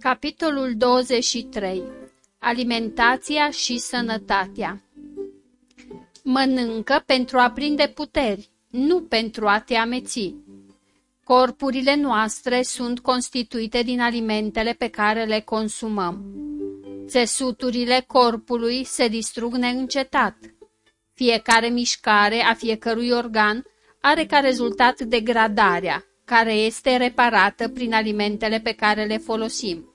Capitolul 23. Alimentația și sănătatea Mănâncă pentru a prinde puteri, nu pentru a te ameți. Corpurile noastre sunt constituite din alimentele pe care le consumăm. Țesuturile corpului se distrug neîncetat. Fiecare mișcare a fiecărui organ are ca rezultat degradarea, care este reparată prin alimentele pe care le folosim.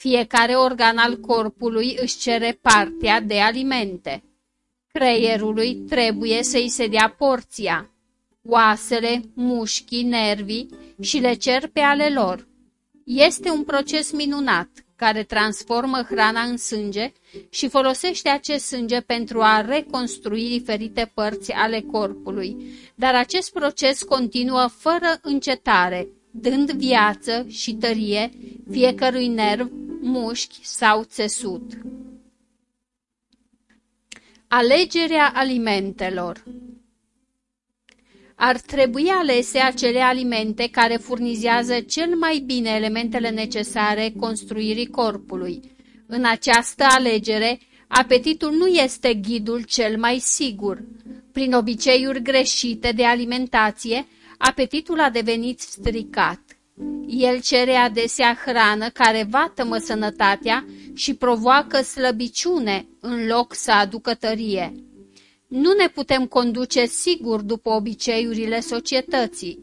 Fiecare organ al corpului își cere partea de alimente. Creierului trebuie să-i se dea porția. Oasele, mușchii, nervii și le cer pe ale lor. Este un proces minunat care transformă hrana în sânge și folosește acest sânge pentru a reconstrui diferite părți ale corpului. Dar acest proces continuă fără încetare, dând viață și tărie fiecărui nerv, mușchi sau țesut. Alegerea alimentelor ar trebui alese acele alimente care furnizează cel mai bine elementele necesare construirii corpului. În această alegere, apetitul nu este ghidul cel mai sigur. Prin obiceiuri greșite de alimentație, apetitul a devenit stricat. El cere adesea hrană care vatămă sănătatea și provoacă slăbiciune în loc să aducă tărie. Nu ne putem conduce sigur după obiceiurile societății.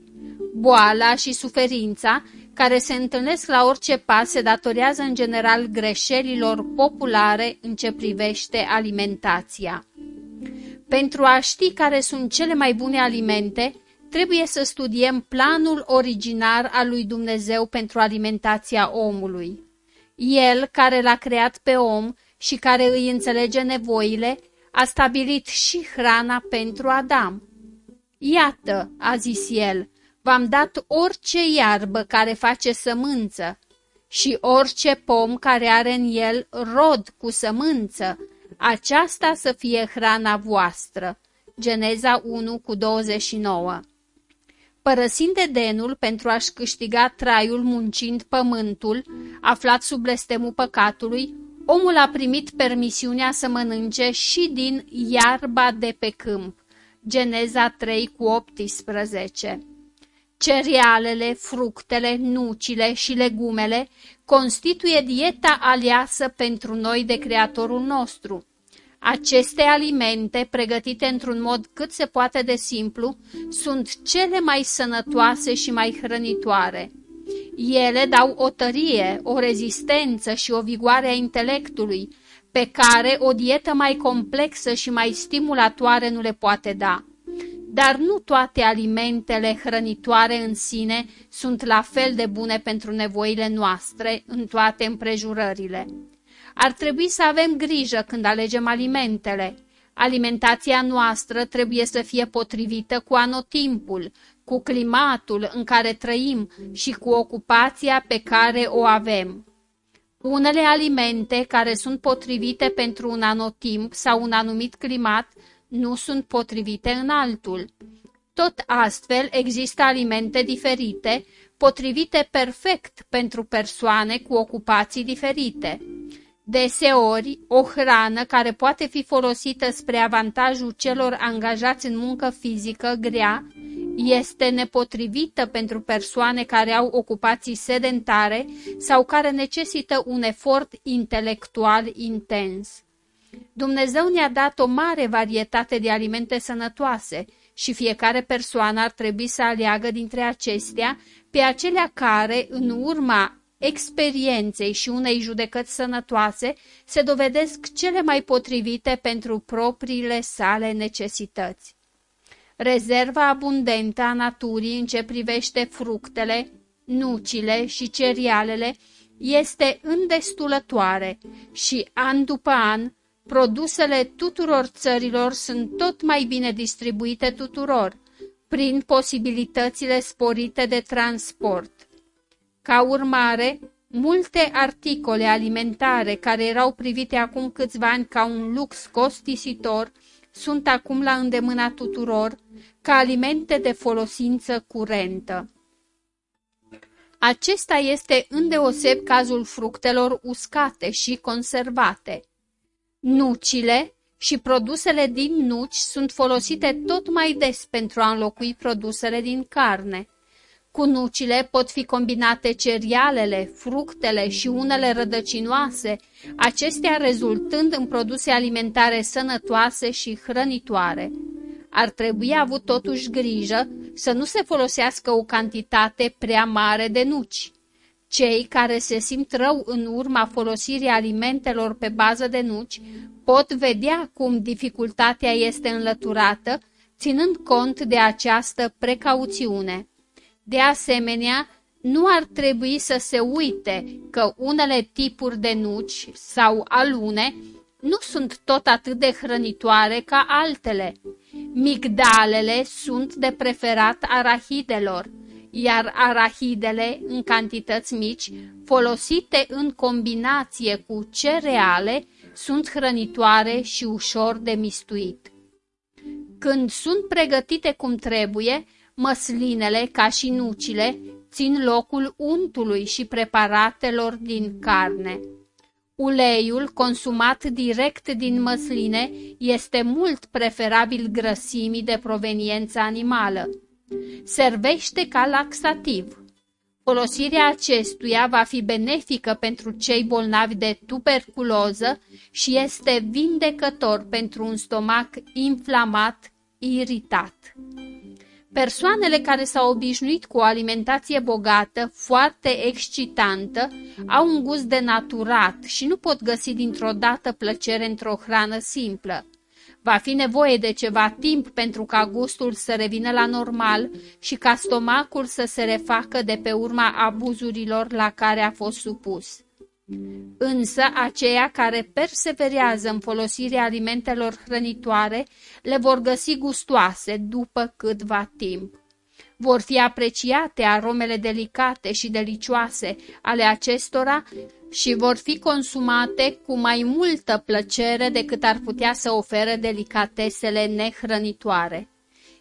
Boala și suferința, care se întâlnesc la orice pas, se datorează în general greșelilor populare în ce privește alimentația. Pentru a ști care sunt cele mai bune alimente, trebuie să studiem planul originar al lui Dumnezeu pentru alimentația omului. El, care l-a creat pe om și care îi înțelege nevoile, a stabilit și hrana pentru Adam. Iată, a zis el, v-am dat orice iarbă care face sămânță și orice pom care are în el rod cu sămânță, aceasta să fie hrana voastră. Geneza 1 cu 29 Părăsind Edenul pentru a-și câștiga traiul muncind pământul, aflat sub blestemul păcatului, omul a primit permisiunea să mănânce și din iarba de pe câmp. Geneza 3 cu 18 Cerealele, fructele, nucile și legumele constituie dieta aleasă pentru noi de Creatorul nostru. Aceste alimente, pregătite într-un mod cât se poate de simplu, sunt cele mai sănătoase și mai hrănitoare. Ele dau o tărie, o rezistență și o vigoare a intelectului, pe care o dietă mai complexă și mai stimulatoare nu le poate da. Dar nu toate alimentele hrănitoare în sine sunt la fel de bune pentru nevoile noastre în toate împrejurările. Ar trebui să avem grijă când alegem alimentele. Alimentația noastră trebuie să fie potrivită cu anotimpul, cu climatul în care trăim și cu ocupația pe care o avem. Unele alimente care sunt potrivite pentru un anotimp sau un anumit climat nu sunt potrivite în altul. Tot astfel există alimente diferite, potrivite perfect pentru persoane cu ocupații diferite. Deseori, o hrană care poate fi folosită spre avantajul celor angajați în muncă fizică grea este nepotrivită pentru persoane care au ocupații sedentare sau care necesită un efort intelectual intens. Dumnezeu ne-a dat o mare varietate de alimente sănătoase și fiecare persoană ar trebui să aleagă dintre acestea pe acelea care, în urma experienței și unei judecăți sănătoase, se dovedesc cele mai potrivite pentru propriile sale necesități. Rezerva abundentă a naturii în ce privește fructele, nucile și cerealele este îndestulătoare și, an după an, produsele tuturor țărilor sunt tot mai bine distribuite tuturor, prin posibilitățile sporite de transport. Ca urmare, multe articole alimentare care erau privite acum câțiva ani ca un lux costisitor sunt acum la îndemâna tuturor ca alimente de folosință curentă. Acesta este îndeoseb cazul fructelor uscate și conservate. Nucile și produsele din nuci sunt folosite tot mai des pentru a înlocui produsele din carne. Cu nucile pot fi combinate cerealele, fructele și unele rădăcinoase, acestea rezultând în produse alimentare sănătoase și hrănitoare. Ar trebui avut totuși grijă să nu se folosească o cantitate prea mare de nuci. Cei care se simt rău în urma folosirii alimentelor pe bază de nuci pot vedea cum dificultatea este înlăturată, ținând cont de această precauțiune. De asemenea, nu ar trebui să se uite că unele tipuri de nuci sau alune nu sunt tot atât de hrănitoare ca altele. Migdalele sunt de preferat arahidelor, iar arahidele în cantități mici, folosite în combinație cu cereale, sunt hrănitoare și ușor de mistuit. Când sunt pregătite cum trebuie, măslinele, ca și nucile, țin locul untului și preparatelor din carne. Uleiul consumat direct din măsline este mult preferabil grăsimii de proveniență animală. Servește ca laxativ. Folosirea acestuia va fi benefică pentru cei bolnavi de tuberculoză și este vindecător pentru un stomac inflamat, iritat. Persoanele care s-au obișnuit cu o alimentație bogată, foarte excitantă, au un gust denaturat și nu pot găsi dintr-o dată plăcere într-o hrană simplă. Va fi nevoie de ceva timp pentru ca gustul să revină la normal și ca stomacul să se refacă de pe urma abuzurilor la care a fost supus. Însă aceia care perseverează în folosirea alimentelor hrănitoare le vor găsi gustoase după câtva timp. Vor fi apreciate aromele delicate și delicioase ale acestora și vor fi consumate cu mai multă plăcere decât ar putea să ofere delicatesele nehrănitoare.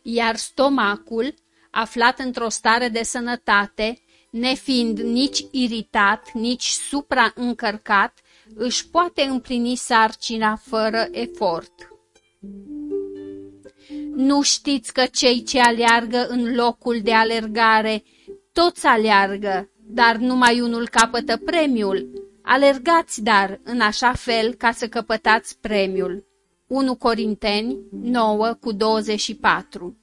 Iar stomacul, aflat într-o stare de sănătate, nefiind nici iritat, nici supraîncărcat, își poate împlini sarcina fără efort. Nu știți că cei ce aleargă în locul de alergare, toți aleargă, dar numai unul capătă premiul. Alergați, dar, în așa fel ca să căpătați premiul. 1 Corinteni 9 cu 24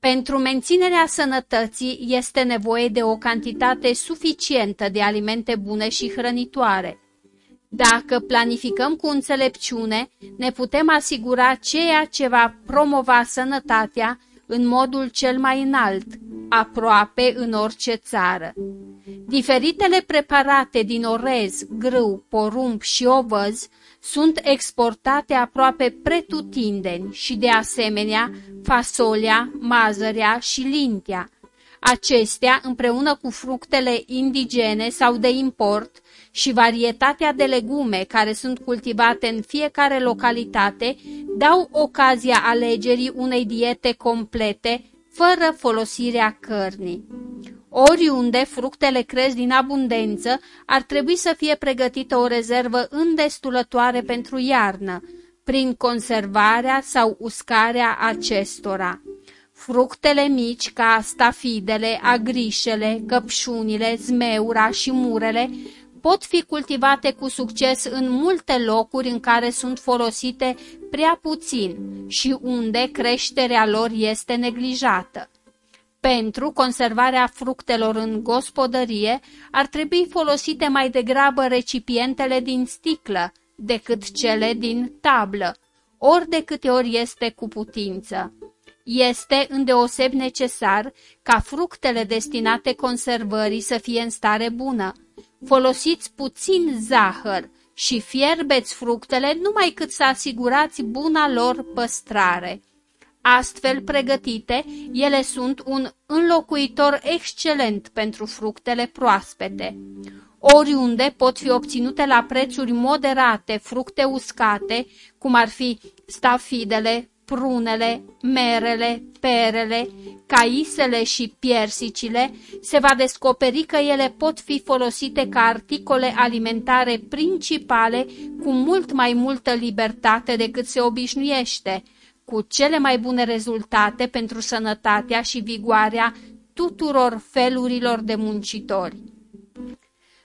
pentru menținerea sănătății este nevoie de o cantitate suficientă de alimente bune și hrănitoare. Dacă planificăm cu înțelepciune, ne putem asigura ceea ce va promova sănătatea în modul cel mai înalt, aproape în orice țară. Diferitele preparate din orez, grâu, porumb și ovăz sunt exportate aproape pretutindeni și de asemenea fasolia, mazărea și lintea. Acestea, împreună cu fructele indigene sau de import și varietatea de legume care sunt cultivate în fiecare localitate, dau ocazia alegerii unei diete complete, fără folosirea cărnii. Oriunde fructele cresc din abundență, ar trebui să fie pregătită o rezervă îndestulătoare pentru iarnă, prin conservarea sau uscarea acestora. Fructele mici ca stafidele, agrișele, căpșunile, zmeura și murele pot fi cultivate cu succes în multe locuri în care sunt folosite prea puțin și unde creșterea lor este neglijată. Pentru conservarea fructelor în gospodărie ar trebui folosite mai degrabă recipientele din sticlă decât cele din tablă, ori de câte ori este cu putință. Este îndeoseb necesar ca fructele destinate conservării să fie în stare bună. Folosiți puțin zahăr și fierbeți fructele numai cât să asigurați buna lor păstrare. Astfel pregătite, ele sunt un înlocuitor excelent pentru fructele proaspete. Oriunde pot fi obținute la prețuri moderate fructe uscate, cum ar fi stafidele, prunele, merele, perele, caisele și piersicile, se va descoperi că ele pot fi folosite ca articole alimentare principale cu mult mai multă libertate decât se obișnuiește, cu cele mai bune rezultate pentru sănătatea și vigoarea tuturor felurilor de muncitori.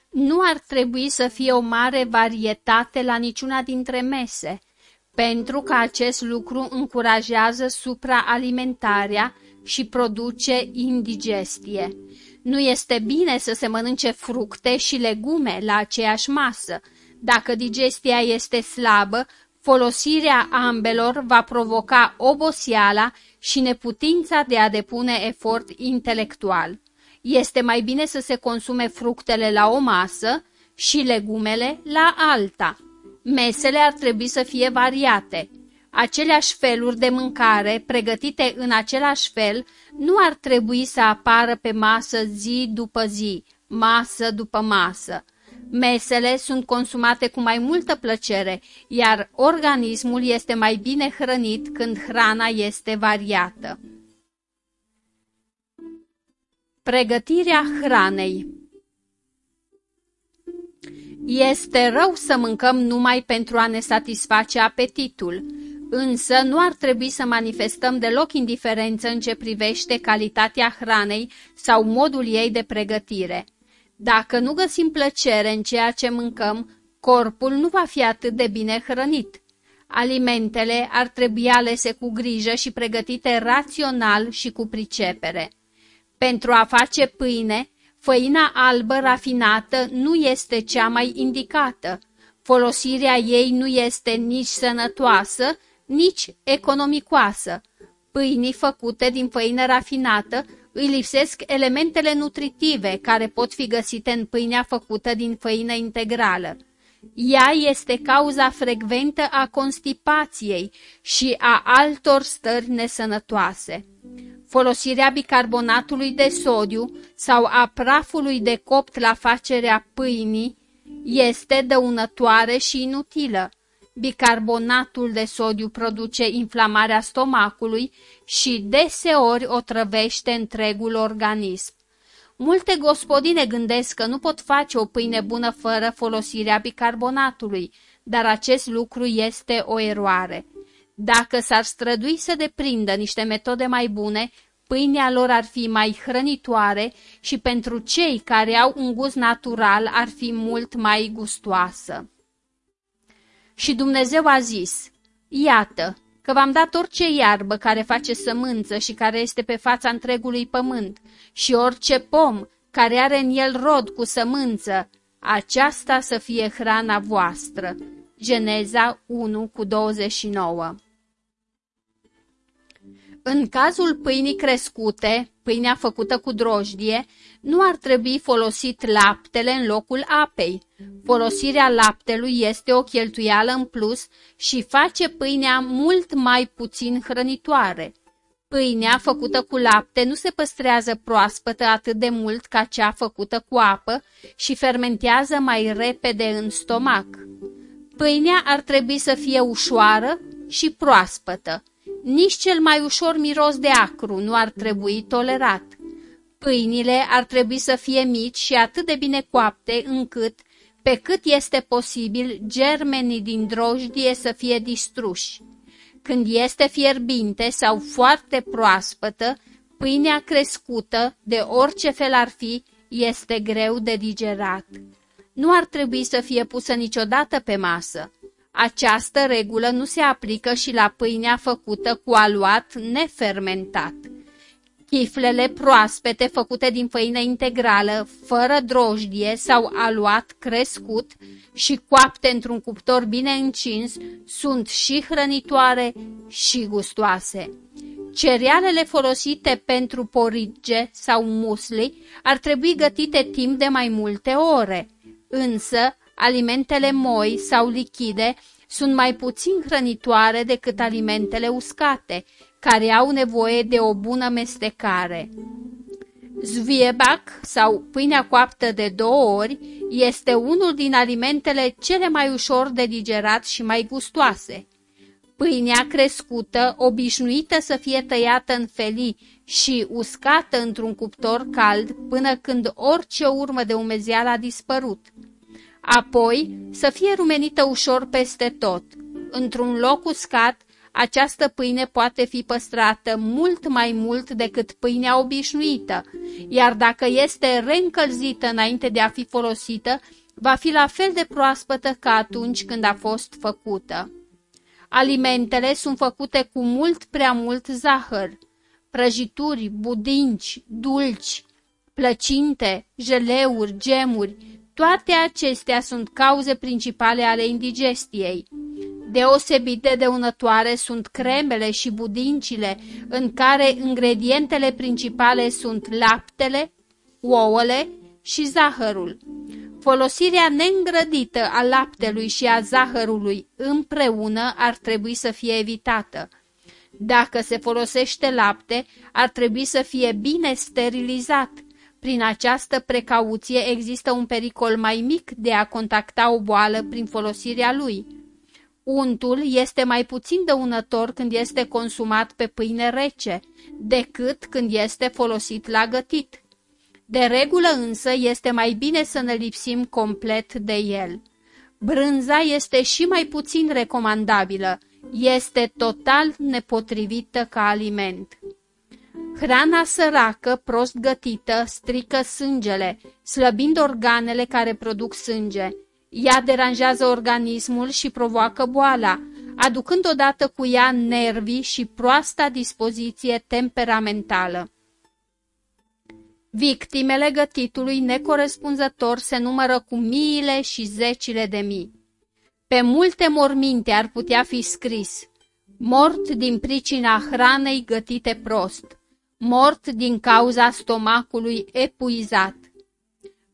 Nu ar trebui să fie o mare varietate la niciuna dintre mese, pentru că acest lucru încurajează supraalimentarea și produce indigestie. Nu este bine să se mănânce fructe și legume la aceeași masă. Dacă digestia este slabă, folosirea ambelor va provoca oboseala și neputința de a depune efort intelectual. Este mai bine să se consume fructele la o masă și legumele la alta. Mesele ar trebui să fie variate. Aceleași feluri de mâncare, pregătite în același fel, nu ar trebui să apară pe masă zi după zi, masă după masă. Mesele sunt consumate cu mai multă plăcere, iar organismul este mai bine hrănit când hrana este variată. Pregătirea hranei Este rău să mâncăm numai pentru a ne satisface apetitul, însă nu ar trebui să manifestăm deloc indiferență în ce privește calitatea hranei sau modul ei de pregătire. Dacă nu găsim plăcere în ceea ce mâncăm, corpul nu va fi atât de bine hrănit. Alimentele ar trebui alese cu grijă și pregătite rațional și cu pricepere. Pentru a face pâine, făina albă rafinată nu este cea mai indicată. Folosirea ei nu este nici sănătoasă, nici economicoasă. Pâinii făcute din făină rafinată îi lipsesc elementele nutritive care pot fi găsite în pâinea făcută din făină integrală. Ea este cauza frecventă a constipației și a altor stări nesănătoase. Folosirea bicarbonatului de sodiu sau a prafului de copt la facerea pâinii este dăunătoare și inutilă. Bicarbonatul de sodiu produce inflamarea stomacului și deseori o trăvește întregul organism. Multe gospodine gândesc că nu pot face o pâine bună fără folosirea bicarbonatului, dar acest lucru este o eroare. Dacă s-ar strădui să deprindă niște metode mai bune, pâinea lor ar fi mai hrănitoare și pentru cei care au un gust natural ar fi mult mai gustoasă. Și Dumnezeu a zis, Iată, că v-am dat orice iarbă care face sămânță și care este pe fața întregului pământ și orice pom care are în el rod cu sămânță, aceasta să fie hrana voastră. Geneza 1 cu 29 În cazul pâinii crescute, pâinea făcută cu drojdie, nu ar trebui folosit laptele în locul apei. Folosirea laptelui este o cheltuială în plus și face pâinea mult mai puțin hrănitoare. Pâinea făcută cu lapte nu se păstrează proaspătă atât de mult ca cea făcută cu apă și fermentează mai repede în stomac. Pâinea ar trebui să fie ușoară și proaspătă. Nici cel mai ușor miros de acru nu ar trebui tolerat. Pâinile ar trebui să fie mici și atât de bine coapte încât, pe cât este posibil, germenii din drojdie să fie distruși. Când este fierbinte sau foarte proaspătă, pâinea crescută, de orice fel ar fi, este greu de digerat. Nu ar trebui să fie pusă niciodată pe masă. Această regulă nu se aplică și la pâinea făcută cu aluat nefermentat. Chiflele proaspete făcute din făină integrală, fără drojdie sau aluat crescut și coapte într-un cuptor bine încins, sunt și hrănitoare și gustoase. Cerealele folosite pentru porige sau musli ar trebui gătite timp de mai multe ore, însă alimentele moi sau lichide sunt mai puțin hrănitoare decât alimentele uscate, care au nevoie de o bună mestecare. Zviebac sau pâinea coaptă de două ori este unul din alimentele cele mai ușor de digerat și mai gustoase. Pâinea crescută, obișnuită să fie tăiată în felii și uscată într-un cuptor cald până când orice urmă de umezeală a dispărut. Apoi să fie rumenită ușor peste tot. Într-un loc uscat, această pâine poate fi păstrată mult mai mult decât pâinea obișnuită, iar dacă este reîncălzită înainte de a fi folosită, va fi la fel de proaspătă ca atunci când a fost făcută. Alimentele sunt făcute cu mult prea mult zahăr. Prăjituri, budinci, dulci, plăcinte, jeleuri, gemuri, toate acestea sunt cauze principale ale indigestiei. Deosebit de dăunătoare sunt cremele și budincile, în care ingredientele principale sunt laptele, ouăle și zahărul. Folosirea neîngrădită a laptelui și a zahărului împreună ar trebui să fie evitată. Dacă se folosește lapte, ar trebui să fie bine sterilizat. Prin această precauție există un pericol mai mic de a contacta o boală prin folosirea lui. Untul este mai puțin dăunător când este consumat pe pâine rece decât când este folosit la gătit. De regulă însă este mai bine să ne lipsim complet de el. Brânza este și mai puțin recomandabilă, este total nepotrivită ca aliment. Hrana săracă, prost gătită, strică sângele, slăbind organele care produc sânge. Ea deranjează organismul și provoacă boala, aducând odată cu ea nervii și proasta dispoziție temperamentală. Victimele gătitului necorespunzător se numără cu miile și zecile de mii. Pe multe morminte ar putea fi scris, mort din pricina hranei gătite prost, mort din cauza stomacului epuizat.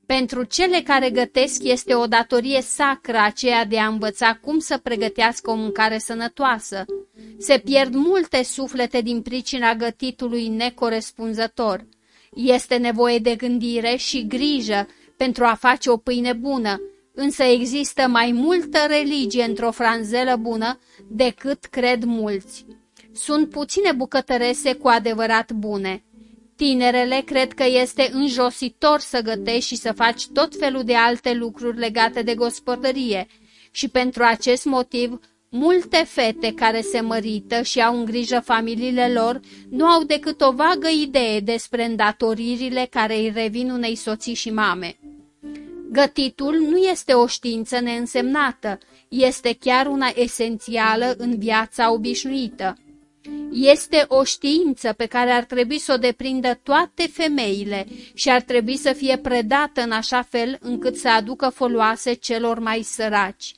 Pentru cele care gătesc este o datorie sacră aceea de a învăța cum să pregătească o mâncare sănătoasă. Se pierd multe suflete din pricina gătitului necorespunzător. Este nevoie de gândire și grijă pentru a face o pâine bună, însă există mai multă religie într-o franzelă bună decât cred mulți. Sunt puține bucătărese cu adevărat bune. Tinerele cred că este înjositor să gătești și să faci tot felul de alte lucruri legate de gospodărie și pentru acest motiv Multe fete care se mărită și au în grijă familiile lor nu au decât o vagă idee despre îndatoririle care îi revin unei soții și mame. Gătitul nu este o știință neînsemnată, este chiar una esențială în viața obișnuită. Este o știință pe care ar trebui să o deprindă toate femeile și ar trebui să fie predată în așa fel încât să aducă foloase celor mai săraci.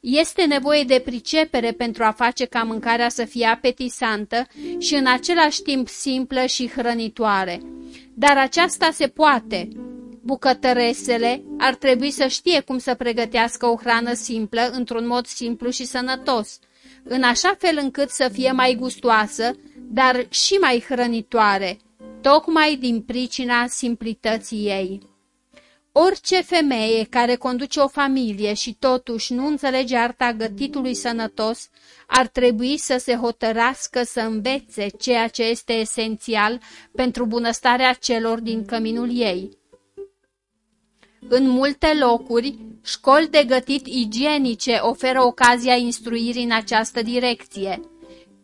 Este nevoie de pricepere pentru a face ca mâncarea să fie apetisantă și în același timp simplă și hrănitoare. Dar aceasta se poate. Bucătăresele ar trebui să știe cum să pregătească o hrană simplă într-un mod simplu și sănătos, în așa fel încât să fie mai gustoasă, dar și mai hrănitoare, tocmai din pricina simplității ei. Orice femeie care conduce o familie și totuși nu înțelege arta gătitului sănătos, ar trebui să se hotărască să învețe ceea ce este esențial pentru bunăstarea celor din căminul ei. În multe locuri, școli de gătit igienice oferă ocazia instruirii în această direcție –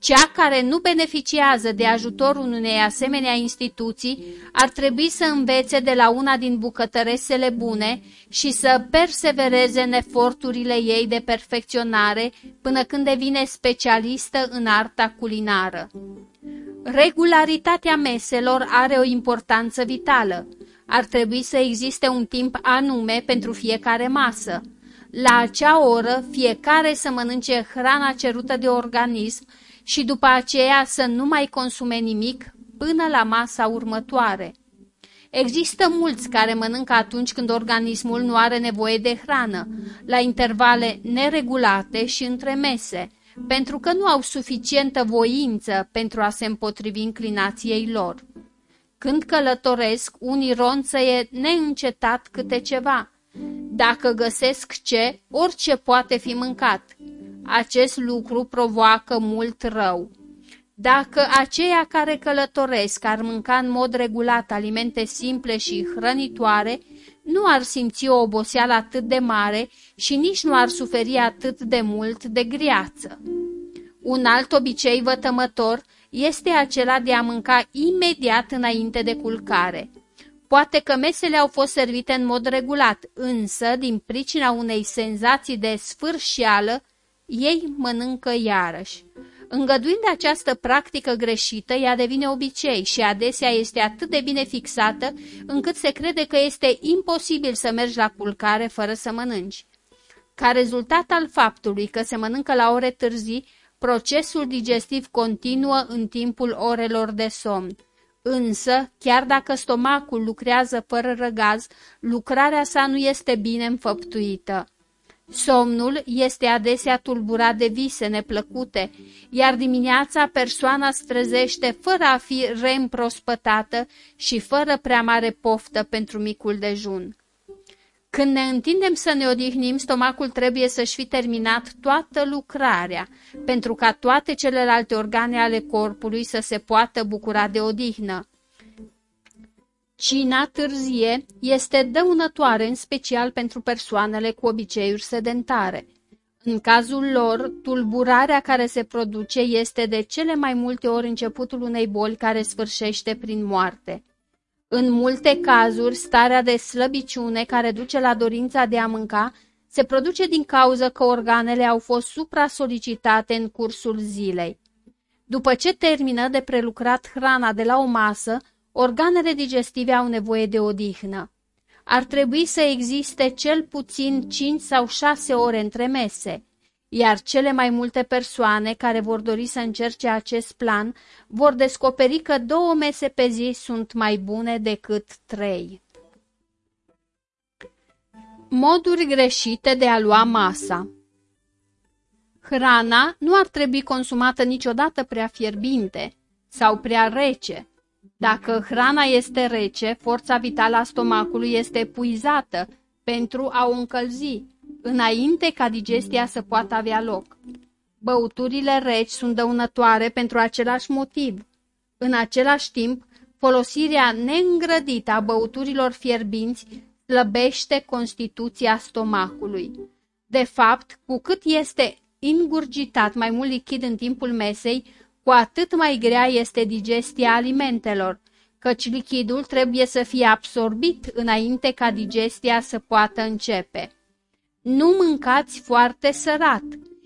cea care nu beneficiază de ajutorul unei asemenea instituții ar trebui să învețe de la una din bucătăresele bune și să persevereze în eforturile ei de perfecționare până când devine specialistă în arta culinară. Regularitatea meselor are o importanță vitală. Ar trebui să existe un timp anume pentru fiecare masă. La acea oră, fiecare să mănânce hrana cerută de organism și după aceea să nu mai consume nimic până la masa următoare. Există mulți care mănâncă atunci când organismul nu are nevoie de hrană, la intervale neregulate și între mese, pentru că nu au suficientă voință pentru a se împotrivi inclinației lor. Când călătoresc, unii ronțăie neîncetat câte ceva. Dacă găsesc ce, orice poate fi mâncat. Acest lucru provoacă mult rău. Dacă aceia care călătoresc ar mânca în mod regulat alimente simple și hrănitoare, nu ar simți o oboseală atât de mare și nici nu ar suferi atât de mult de griață. Un alt obicei vătămător este acela de a mânca imediat înainte de culcare. Poate că mesele au fost servite în mod regulat, însă, din pricina unei senzații de sfârșială, ei mănâncă iarăși. Îngăduind această practică greșită, ea devine obicei și adesea este atât de bine fixată încât se crede că este imposibil să mergi la culcare fără să mănânci. Ca rezultat al faptului că se mănâncă la ore târzii, procesul digestiv continuă în timpul orelor de somn. Însă, chiar dacă stomacul lucrează fără răgaz, lucrarea sa nu este bine înfăptuită. Somnul este adesea tulburat de vise neplăcute, iar dimineața persoana strezește fără a fi reîmprospătată și fără prea mare poftă pentru micul dejun. Când ne întindem să ne odihnim, stomacul trebuie să-și fi terminat toată lucrarea, pentru ca toate celelalte organe ale corpului să se poată bucura de odihnă. Cina târzie este dăunătoare în special pentru persoanele cu obiceiuri sedentare. În cazul lor, tulburarea care se produce este de cele mai multe ori începutul unei boli care sfârșește prin moarte. În multe cazuri, starea de slăbiciune care duce la dorința de a mânca se produce din cauza că organele au fost supra-solicitate în cursul zilei. După ce termină de prelucrat hrana de la o masă, organele digestive au nevoie de odihnă. Ar trebui să existe cel puțin 5 sau 6 ore între mese, iar cele mai multe persoane care vor dori să încerce acest plan vor descoperi că două mese pe zi sunt mai bune decât trei. Moduri greșite de a lua masa Hrana nu ar trebui consumată niciodată prea fierbinte sau prea rece. Dacă hrana este rece, forța vitală a stomacului este epuizată pentru a o încălzi, înainte ca digestia să poată avea loc. Băuturile reci sunt dăunătoare pentru același motiv. În același timp, folosirea neîngrădită a băuturilor fierbinți slăbește constituția stomacului. De fapt, cu cât este ingurgitat mai mult lichid în timpul mesei, cu atât mai grea este digestia alimentelor, căci lichidul trebuie să fie absorbit înainte ca digestia să poată începe. Nu mâncați foarte sărat.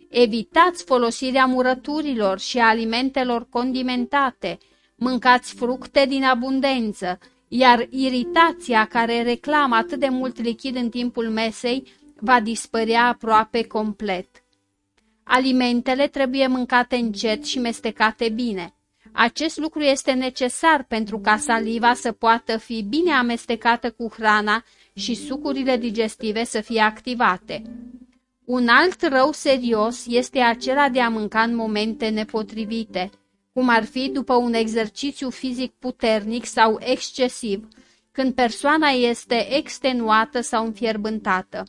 Evitați folosirea murăturilor și alimentelor condimentate. Mâncați fructe din abundență, iar iritația care reclamă atât de mult lichid în timpul mesei va dispărea aproape complet. Alimentele trebuie mâncate încet și mestecate bine. Acest lucru este necesar pentru ca saliva să poată fi bine amestecată cu hrana și sucurile digestive să fie activate. Un alt rău serios este acela de a mânca în momente nepotrivite, cum ar fi după un exercițiu fizic puternic sau excesiv, când persoana este extenuată sau înfierbântată.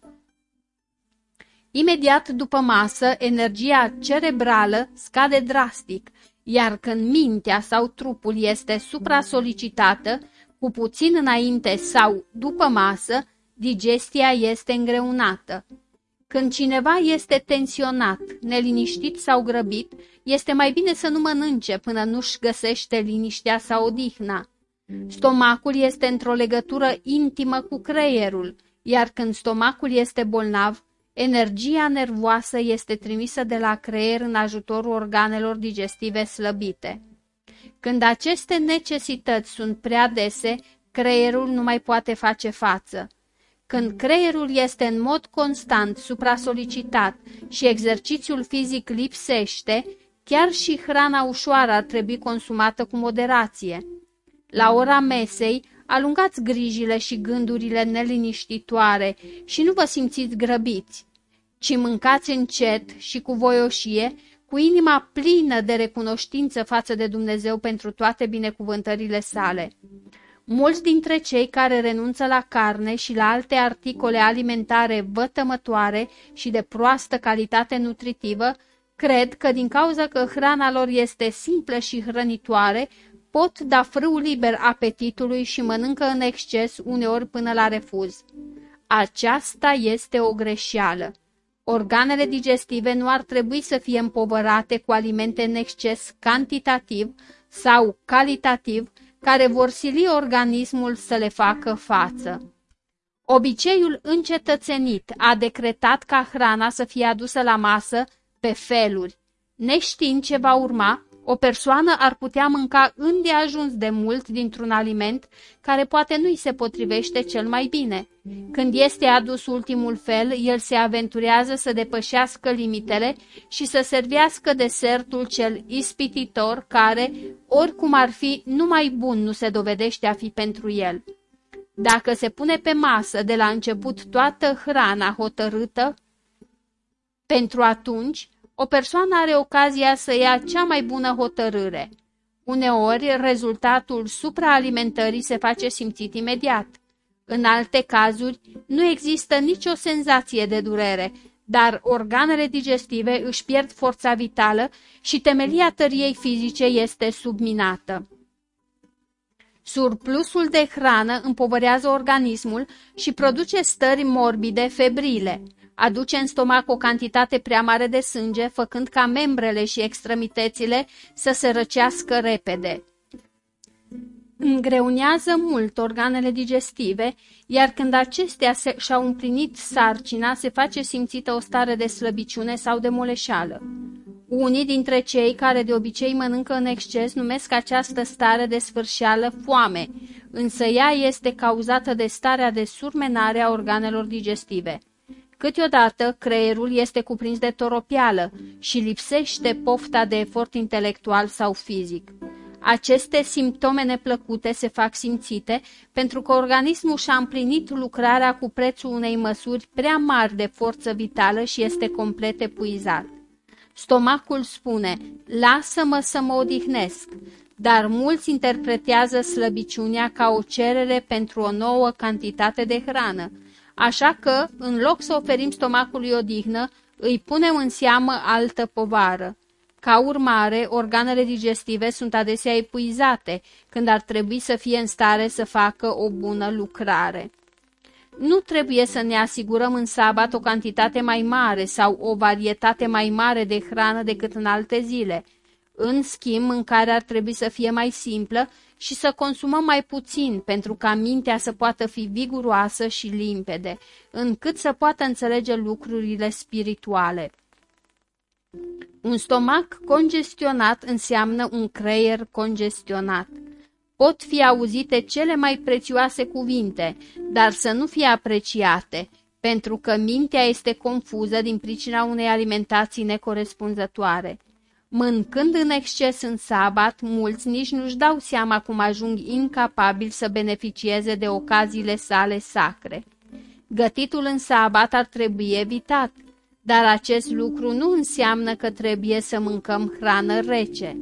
Imediat după masă, energia cerebrală scade drastic, iar când mintea sau trupul este supra-solicitată, cu puțin înainte sau după masă, digestia este îngreunată. Când cineva este tensionat, neliniștit sau grăbit, este mai bine să nu mănânce până nu-și găsește liniștea sau odihna. Stomacul este într-o legătură intimă cu creierul, iar când stomacul este bolnav, energia nervoasă este trimisă de la creier în ajutorul organelor digestive slăbite. Când aceste necesități sunt prea dese, creierul nu mai poate face față. Când creierul este în mod constant supra-solicitat și exercițiul fizic lipsește, chiar și hrana ușoară ar trebui consumată cu moderație. La ora mesei, alungați grijile și gândurile neliniștitoare și nu vă simțiți grăbiți, ci mâncați încet și cu voioșie, cu inima plină de recunoștință față de Dumnezeu pentru toate binecuvântările sale. Mulți dintre cei care renunță la carne și la alte articole alimentare vătămătoare și de proastă calitate nutritivă cred că din cauza că hrana lor este simplă și hrănitoare, pot da frâu liber apetitului și mănâncă în exces uneori până la refuz. Aceasta este o greșeală. Organele digestive nu ar trebui să fie împovărate cu alimente în exces cantitativ sau calitativ, care vor sili organismul să le facă față. Obiceiul încetățenit a decretat ca hrana să fie adusă la masă pe feluri. Neștiind ce va urma, o persoană ar putea mânca îndeajuns de mult dintr-un aliment care poate nu-i se potrivește cel mai bine. Când este adus ultimul fel, el se aventurează să depășească limitele și să servească desertul cel ispititor care, oricum ar fi, numai bun nu se dovedește a fi pentru el. Dacă se pune pe masă de la început toată hrana hotărâtă, pentru atunci, o persoană are ocazia să ia cea mai bună hotărâre. Uneori, rezultatul supraalimentării se face simțit imediat. În alte cazuri, nu există nicio senzație de durere, dar organele digestive își pierd forța vitală și temelia tăriei fizice este subminată. Surplusul de hrană împovărează organismul și produce stări morbide febrile aduce în stomac o cantitate prea mare de sânge, făcând ca membrele și extremitățile să se răcească repede. Îngreunează mult organele digestive, iar când acestea și-au împlinit sarcina, se face simțită o stare de slăbiciune sau de moleșeală. Unii dintre cei care de obicei mănâncă în exces numesc această stare de sfârșeală foame, însă ea este cauzată de starea de surmenare a organelor digestive. Câteodată, creierul este cuprins de toropială și lipsește pofta de efort intelectual sau fizic. Aceste simptome neplăcute se fac simțite pentru că organismul și-a împlinit lucrarea cu prețul unei măsuri prea mari de forță vitală și este complet epuizat. Stomacul spune, lasă-mă să mă odihnesc, dar mulți interpretează slăbiciunea ca o cerere pentru o nouă cantitate de hrană, Așa că, în loc să oferim stomacului odihnă, îi punem în seamă altă povară. Ca urmare, organele digestive sunt adesea epuizate, când ar trebui să fie în stare să facă o bună lucrare. Nu trebuie să ne asigurăm în sabat o cantitate mai mare sau o varietate mai mare de hrană decât în alte zile. În schimb, mâncarea ar trebui să fie mai simplă și să consumăm mai puțin pentru ca mintea să poată fi viguroasă și limpede, încât să poată înțelege lucrurile spirituale. Un stomac congestionat înseamnă un creier congestionat. Pot fi auzite cele mai prețioase cuvinte, dar să nu fie apreciate, pentru că mintea este confuză din pricina unei alimentații necorespunzătoare. Mâncând în exces în sabat, mulți nici nu-și dau seama cum ajung incapabili să beneficieze de ocaziile sale sacre. Gătitul în sabat ar trebui evitat, dar acest lucru nu înseamnă că trebuie să mâncăm hrană rece.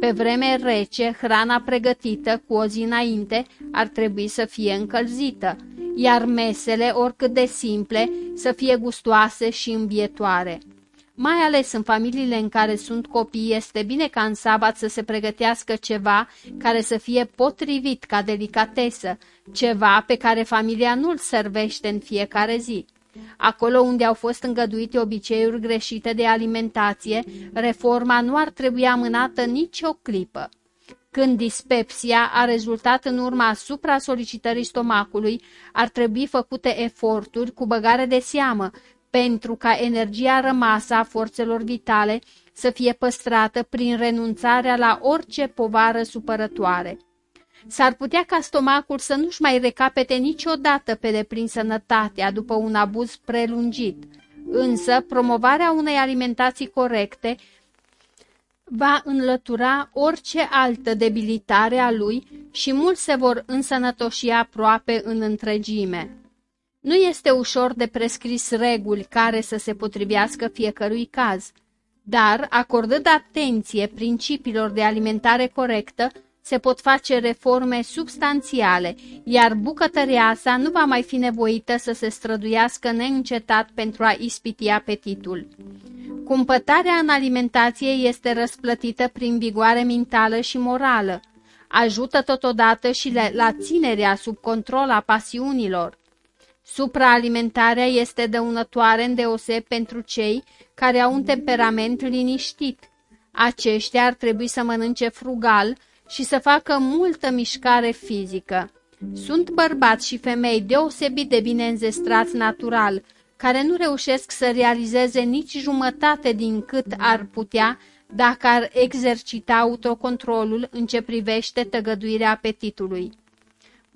Pe vreme rece, hrana pregătită cu o zi înainte ar trebui să fie încălzită, iar mesele, oricât de simple, să fie gustoase și îmbietoare. Mai ales în familiile în care sunt copii, este bine ca în sabat să se pregătească ceva care să fie potrivit ca delicatesă, ceva pe care familia nu-l servește în fiecare zi. Acolo unde au fost îngăduite obiceiuri greșite de alimentație, reforma nu ar trebui amânată nici o clipă. Când dispepsia a rezultat în urma asupra solicitării stomacului, ar trebui făcute eforturi cu băgare de seamă pentru ca energia rămasă a forțelor vitale să fie păstrată prin renunțarea la orice povară supărătoare. S-ar putea ca stomacul să nu-și mai recapete niciodată pe deplin sănătatea după un abuz prelungit, însă promovarea unei alimentații corecte va înlătura orice altă debilitare a lui și mulți se vor însănătoși aproape în întregime. Nu este ușor de prescris reguli care să se potrivească fiecărui caz, dar, acordând atenție principiilor de alimentare corectă, se pot face reforme substanțiale, iar bucătăreasa nu va mai fi nevoită să se străduiască neîncetat pentru a ispiti apetitul. Cumpătarea în alimentație este răsplătită prin vigoare mentală și morală. Ajută totodată și la ținerea sub control a pasiunilor. Supraalimentarea este dăunătoare îndeoseb pentru cei care au un temperament liniștit. Aceștia ar trebui să mănânce frugal și să facă multă mișcare fizică. Sunt bărbați și femei deosebit de bine înzestrați natural, care nu reușesc să realizeze nici jumătate din cât ar putea dacă ar exercita autocontrolul în ce privește tăgăduirea apetitului.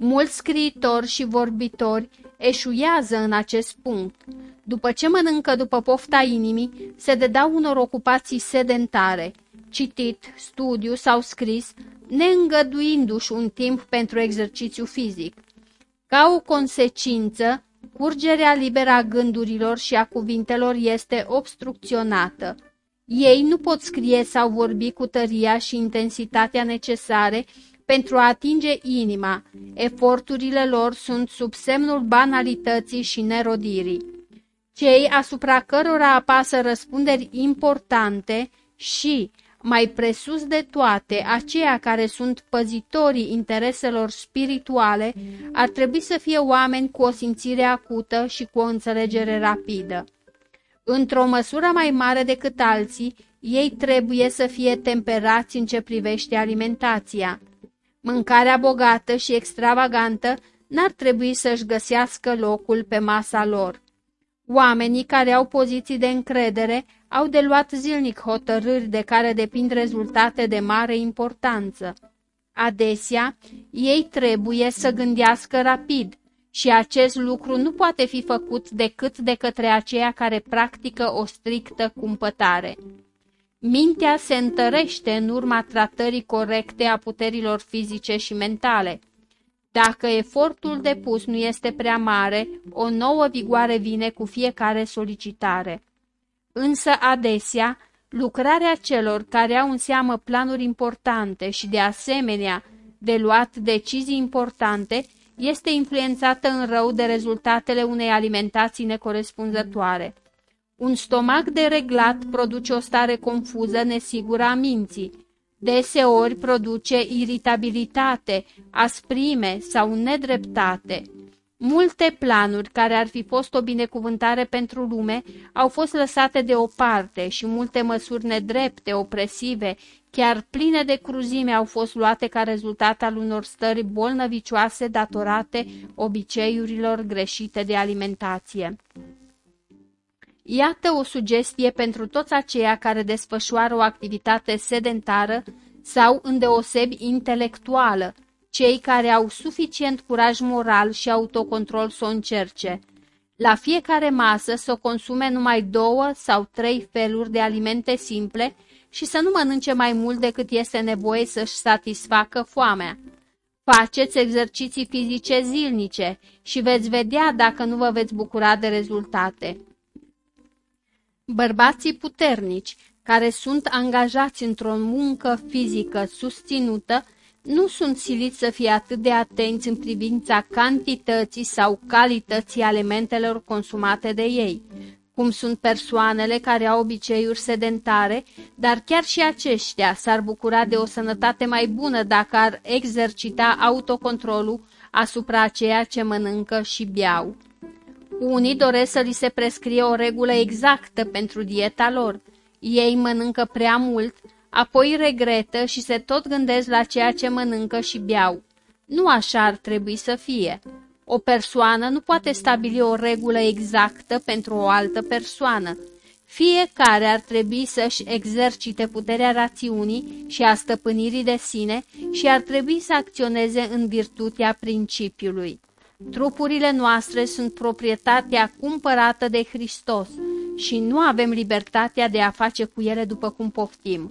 Mulți scriitori și vorbitori eșuiază în acest punct. După ce mănâncă după pofta inimii, se dedau unor ocupații sedentare, citit, studiu sau scris, neîngăduindu-și un timp pentru exercițiu fizic. Ca o consecință, curgerea liberă a gândurilor și a cuvintelor este obstrucționată. Ei nu pot scrie sau vorbi cu tăria și intensitatea necesare pentru a atinge inima. Eforturile lor sunt sub semnul banalității și nerodirii. Cei asupra cărora apasă răspunderi importante și, mai presus de toate, aceia care sunt păzitorii intereselor spirituale, ar trebui să fie oameni cu o simțire acută și cu o înțelegere rapidă. Într-o măsură mai mare decât alții, ei trebuie să fie temperați în ce privește alimentația. Mâncarea bogată și extravagantă n-ar trebui să-și găsească locul pe masa lor. Oamenii care au poziții de încredere au de luat zilnic hotărâri de care depind rezultate de mare importanță. Adesea, ei trebuie să gândească rapid și acest lucru nu poate fi făcut decât de către aceia care practică o strictă cumpătare. Mintea se întărește în urma tratării corecte a puterilor fizice și mentale. Dacă efortul depus nu este prea mare, o nouă vigoare vine cu fiecare solicitare. Însă adesea, lucrarea celor care au în seamă planuri importante și de asemenea de luat decizii importante este influențată în rău de rezultatele unei alimentații necorespunzătoare. Un stomac dereglat produce o stare confuză, nesigură a minții. Deseori produce iritabilitate, asprime sau nedreptate. Multe planuri care ar fi fost o binecuvântare pentru lume au fost lăsate deoparte și multe măsuri nedrepte, opresive, chiar pline de cruzime au fost luate ca rezultat al unor stări bolnăvicioase datorate obiceiurilor greșite de alimentație. Iată o sugestie pentru toți aceia care desfășoară o activitate sedentară sau îndeosebi intelectuală, cei care au suficient curaj moral și autocontrol să o încerce. La fiecare masă să o consume numai două sau trei feluri de alimente simple și să nu mănânce mai mult decât este nevoie să-și satisfacă foamea. Faceți exerciții fizice zilnice și veți vedea dacă nu vă veți bucura de rezultate. Bărbații puternici, care sunt angajați într-o muncă fizică susținută, nu sunt siliți să fie atât de atenți în privința cantității sau calității alimentelor consumate de ei, cum sunt persoanele care au obiceiuri sedentare, dar chiar și aceștia s-ar bucura de o sănătate mai bună dacă ar exercita autocontrolul asupra ceea ce mănâncă și beau. Unii doresc să li se prescrie o regulă exactă pentru dieta lor. Ei mănâncă prea mult, apoi regretă și se tot gândesc la ceea ce mănâncă și beau. Nu așa ar trebui să fie. O persoană nu poate stabili o regulă exactă pentru o altă persoană. Fiecare ar trebui să-și exercite puterea rațiunii și a stăpânirii de sine și ar trebui să acționeze în virtutea principiului. Trupurile noastre sunt proprietatea cumpărată de Hristos și nu avem libertatea de a face cu ele după cum poftim.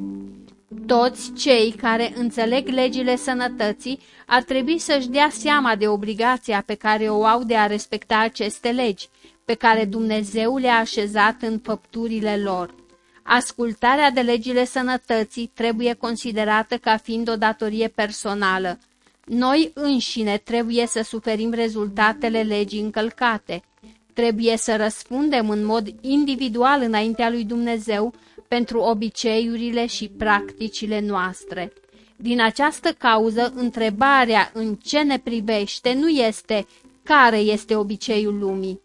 Toți cei care înțeleg legile sănătății ar trebui să-și dea seama de obligația pe care o au de a respecta aceste legi, pe care Dumnezeu le-a așezat în făpturile lor. Ascultarea de legile sănătății trebuie considerată ca fiind o datorie personală. Noi înșine trebuie să suferim rezultatele legii încălcate. Trebuie să răspundem în mod individual înaintea lui Dumnezeu pentru obiceiurile și practicile noastre. Din această cauză, întrebarea în ce ne privește nu este care este obiceiul lumii,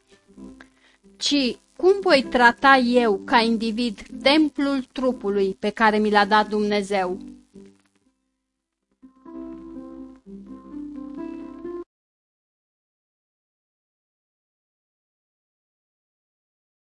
ci cum voi trata eu, ca individ, templul trupului pe care mi l-a dat Dumnezeu?